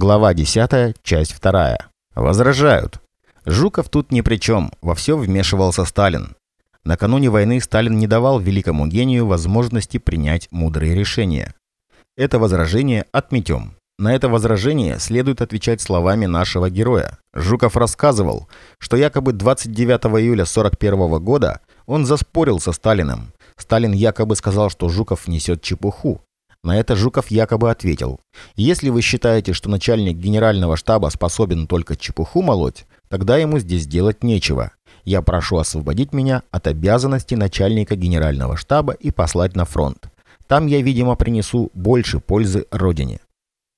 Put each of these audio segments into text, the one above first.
Глава 10, часть 2. Возражают. Жуков тут ни при чем, во все вмешивался Сталин. Накануне войны Сталин не давал великому гению возможности принять мудрые решения. Это возражение отметем. На это возражение следует отвечать словами нашего героя. Жуков рассказывал, что якобы 29 июля 1941 года он заспорил со Сталиным. Сталин якобы сказал, что Жуков несет чепуху, на это Жуков якобы ответил, «Если вы считаете, что начальник генерального штаба способен только чепуху молоть, тогда ему здесь делать нечего. Я прошу освободить меня от обязанности начальника генерального штаба и послать на фронт. Там я, видимо, принесу больше пользы Родине».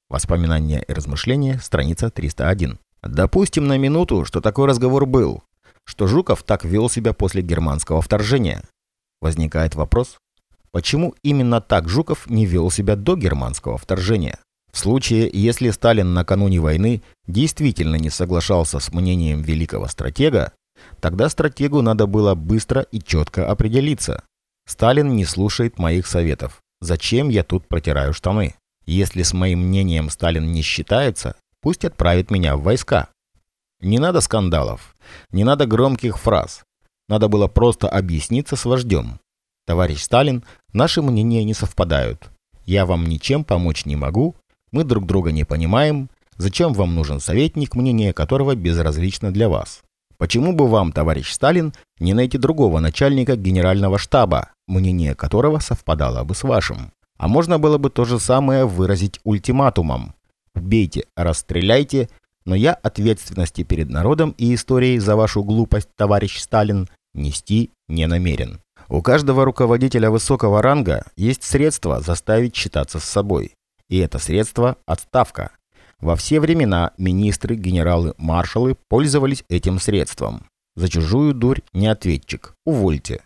Воспоминания и размышления, страница 301. Допустим на минуту, что такой разговор был, что Жуков так вел себя после германского вторжения. Возникает вопрос, Почему именно так Жуков не вел себя до германского вторжения? В случае, если Сталин накануне войны действительно не соглашался с мнением великого стратега, тогда стратегу надо было быстро и четко определиться. Сталин не слушает моих советов. Зачем я тут протираю штаны? Если с моим мнением Сталин не считается, пусть отправит меня в войска. Не надо скандалов, не надо громких фраз. Надо было просто объясниться с вождем. Товарищ Сталин, наши мнения не совпадают. Я вам ничем помочь не могу, мы друг друга не понимаем. Зачем вам нужен советник, мнение которого безразлично для вас? Почему бы вам, товарищ Сталин, не найти другого начальника генерального штаба, мнение которого совпадало бы с вашим? А можно было бы то же самое выразить ультиматумом. Убейте, расстреляйте, но я ответственности перед народом и историей за вашу глупость, товарищ Сталин, нести не намерен. У каждого руководителя высокого ранга есть средство заставить считаться с собой. И это средство – отставка. Во все времена министры, генералы, маршалы пользовались этим средством. За чужую дурь не ответчик. Увольте.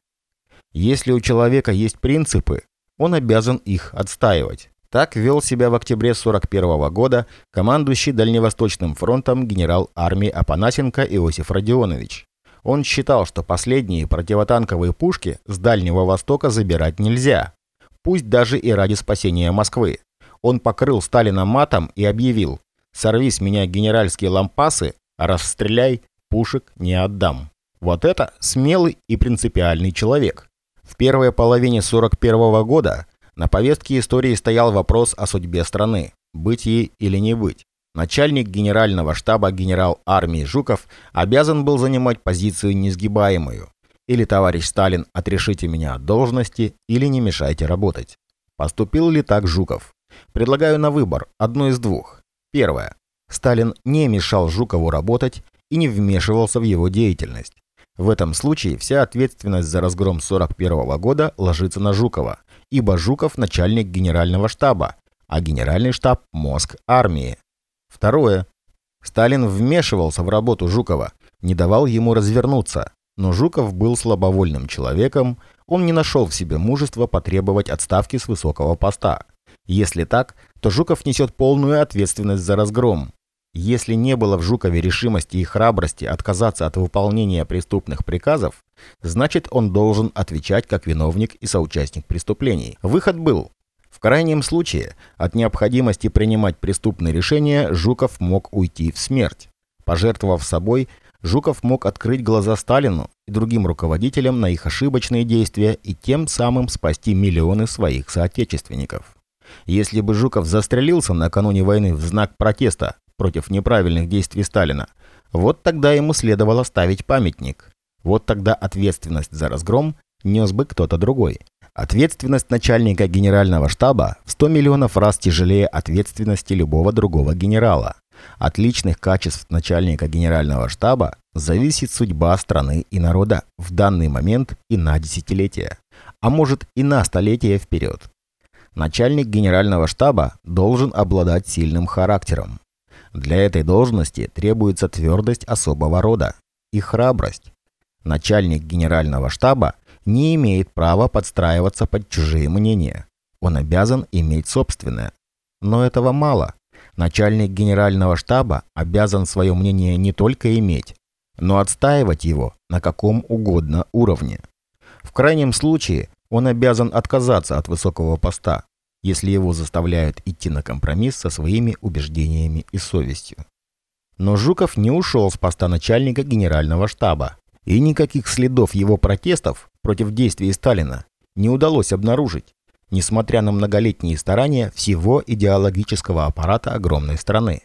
Если у человека есть принципы, он обязан их отстаивать. Так вел себя в октябре 1941 года командующий Дальневосточным фронтом генерал армии Апанасенко Иосиф Родионович. Он считал, что последние противотанковые пушки с Дальнего Востока забирать нельзя, пусть даже и ради спасения Москвы. Он покрыл Сталина матом и объявил «Сорви с меня генеральские лампасы, расстреляй, пушек не отдам». Вот это смелый и принципиальный человек. В первой половине 41 -го года на повестке истории стоял вопрос о судьбе страны, быть ей или не быть. Начальник генерального штаба генерал армии Жуков обязан был занимать позицию несгибаемую. Или, товарищ Сталин, отрешите меня от должности, или не мешайте работать. Поступил ли так Жуков? Предлагаю на выбор одно из двух. Первое. Сталин не мешал Жукову работать и не вмешивался в его деятельность. В этом случае вся ответственность за разгром 41 года ложится на Жукова, ибо Жуков начальник генерального штаба, а генеральный штаб – мозг армии. Второе. Сталин вмешивался в работу Жукова, не давал ему развернуться. Но Жуков был слабовольным человеком, он не нашел в себе мужества потребовать отставки с высокого поста. Если так, то Жуков несет полную ответственность за разгром. Если не было в Жукове решимости и храбрости отказаться от выполнения преступных приказов, значит он должен отвечать как виновник и соучастник преступлений. Выход был в крайнем случае, от необходимости принимать преступные решения Жуков мог уйти в смерть. Пожертвовав собой, Жуков мог открыть глаза Сталину и другим руководителям на их ошибочные действия и тем самым спасти миллионы своих соотечественников. Если бы Жуков застрелился накануне войны в знак протеста против неправильных действий Сталина, вот тогда ему следовало ставить памятник. Вот тогда ответственность за разгром нес бы кто-то другой. Ответственность начальника генерального штаба в 100 миллионов раз тяжелее ответственности любого другого генерала. От личных качеств начальника генерального штаба зависит судьба страны и народа в данный момент и на десятилетия, а может и на столетия вперед. Начальник генерального штаба должен обладать сильным характером. Для этой должности требуется твердость особого рода и храбрость. Начальник генерального штаба не имеет права подстраиваться под чужие мнения. Он обязан иметь собственное. Но этого мало. Начальник генерального штаба обязан свое мнение не только иметь, но отстаивать его на каком угодно уровне. В крайнем случае он обязан отказаться от высокого поста. если его заставляют идти на компромисс со своими убеждениями и совестью. Но Жуков не ушел с поста начальника генерального штаба, и никаких следов его протестов против действий Сталина не удалось обнаружить, несмотря на многолетние старания всего идеологического аппарата огромной страны.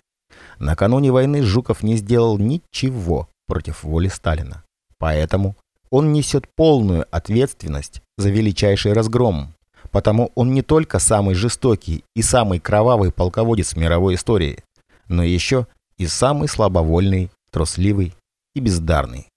Накануне войны Жуков не сделал ничего против воли Сталина. Поэтому он несет полную ответственность за величайший разгром, потому он не только самый жестокий и самый кровавый полководец мировой истории, но еще и самый слабовольный, трусливый и бездарный.